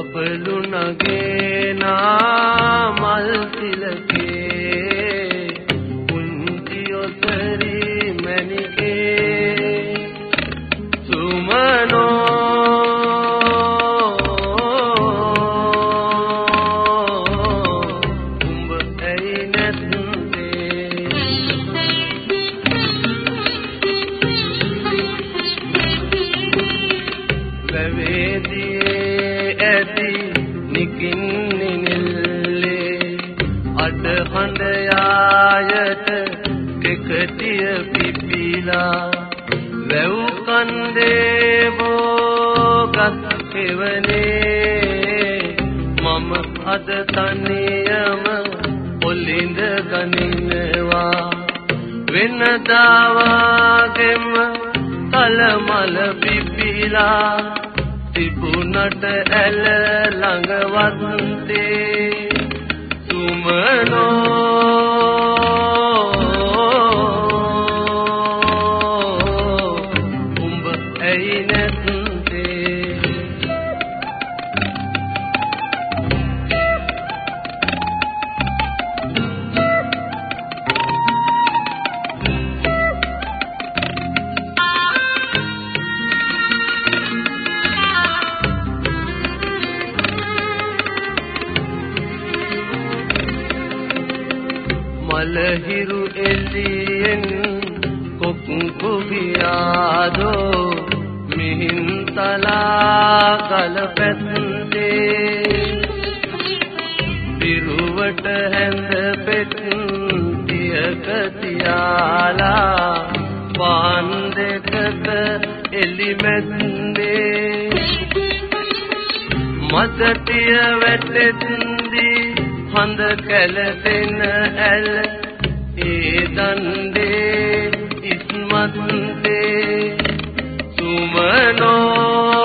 අපලු නගේ නා මඩයායට කෙකටිය පිපිලා වැව් කන්දේ බෝගත් කෙවනේ. මම අද තනියම ඔලින්ද ගනිනවා වෙනදා වාගෙම කලමල පිපිලා තිබුණට ඇල ළඟවත් තේ පෙළහිරු එළියෙන් කොක් කුබියාදෝ මිහින්තලා කලපැත්තේ. දිරුවට හැඳ පෙත් තියක තියාලා පාන් දෙකක එලිමැද්දේ මතටිය වැටෙත්දී හඳ කැලතෙන ඇල ඒ දන්දේ ඉස්මත්තේ සුමනෝ